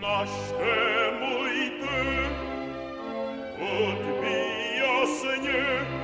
nasce muite, ut mia Seigneur,